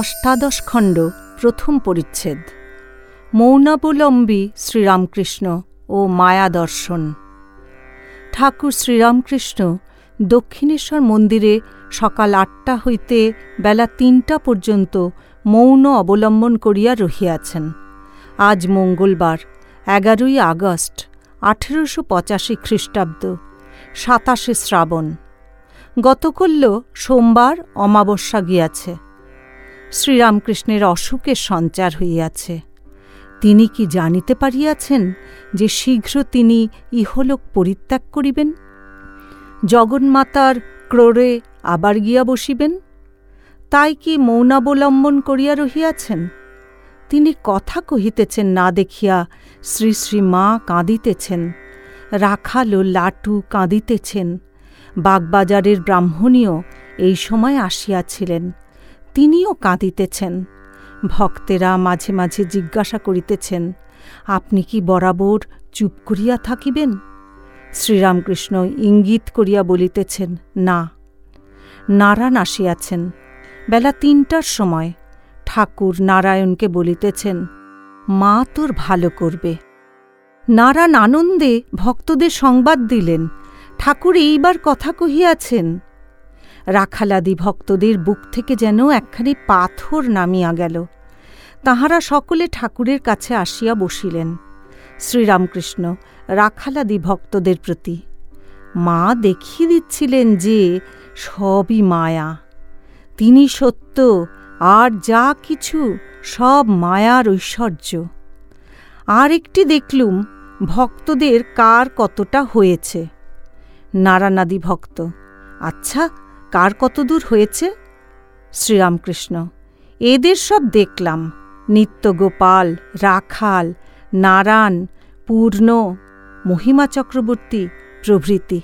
অষ্টাদশ খণ্ড, প্রথম পরিচ্ছেদ। মৌনাবলম্বী শ্রীরামকৃষ্ণ ও মায়া দর্শন। ঠাকুর শ্রীরামকৃষ্ণ দক্ষিণেশ্বর মন্দিরে সকাল আটটা হইতে বেলা তিনটা পর্যন্ত মৌন অবলম্বন করিয়া রহিয়াছেন। আজ মঙ্গলবার, এগারোই আগস্ট, আঠেরোশো পঁচাশি খ্রিস্টাব্দ, সাতাশে শ্রাবণ। গতকল্য সোমবার অমাবস্যা গিয়াছে। শ্রীরামকৃষ্ণের অসুখের সঞ্চার হইয়াছে। তিনি কি জানিতে পারিয়াছেন যে শীঘ্র তিনি ইহলোক পরিত্যাগ করিবেন? জগন্মাতার ক্রোড়ে আবার গিয়া বসিবেন? তাই কি মৌনাবলম্বন করিয়া রহিয়াছেন? তিনি কথা কহিতেছেন না দেখিয়া শ্রী শ্রী মা কাঁদিতেছেন, রাখাল লাটু কাঁদিতেছেন, বাগবাজারের ব্রাহ্মণীও এই সময় আসিয়াছিলেন। তিনিও কাঁদিতেছেন। ভক্তেরা মাঝে মাঝে জিজ্ঞাসা করিতেছেন, আপনি কি বরাবর চুপ করিয়া থাকিবেন? শ্রীরামকৃষ্ণ ইঙ্গিত করিয়া বলিতেছেন, না। নারায়ণ আসিয়াছেন। বেলা তিনটার সময় ঠাকুর নারায়ণকে বলিতেছেন, মা তোর ভালো করবে। নারায়ণ আনন্দে ভক্তদের সংবাদ দিলেন। ঠাকুর এইবার কথা কহিয়াছেন রাখালাদি ভক্তদের বুক থেকে যেন একখানি পাথর নামিয়া গেল। তাহারা সকলে ঠাকুরের কাছে আসিয়া বসিলেন। শ্রীরামকৃষ্ণ, রাখালাদি ভক্তদের প্রতি, মা দেখিয়ে দিচ্ছিলেন যে সবই মায়া। তিনি সত্য, আর যা কিছু সব মায়ার ঐশ্বর্য। আর একটি দেখলুম, ভক্তদের কার কতটা হয়েছে। নারানাদি ভক্ত আচ্ছা কার কত দূর হয়েছে? শ্রীরামকৃষ্ণ, এদের সব দেখলাম। নিত্যগোপাল রাখাল, নারায়ণ, পূর্ণ, মহিমা চক্রবর্তী প্রভৃতি।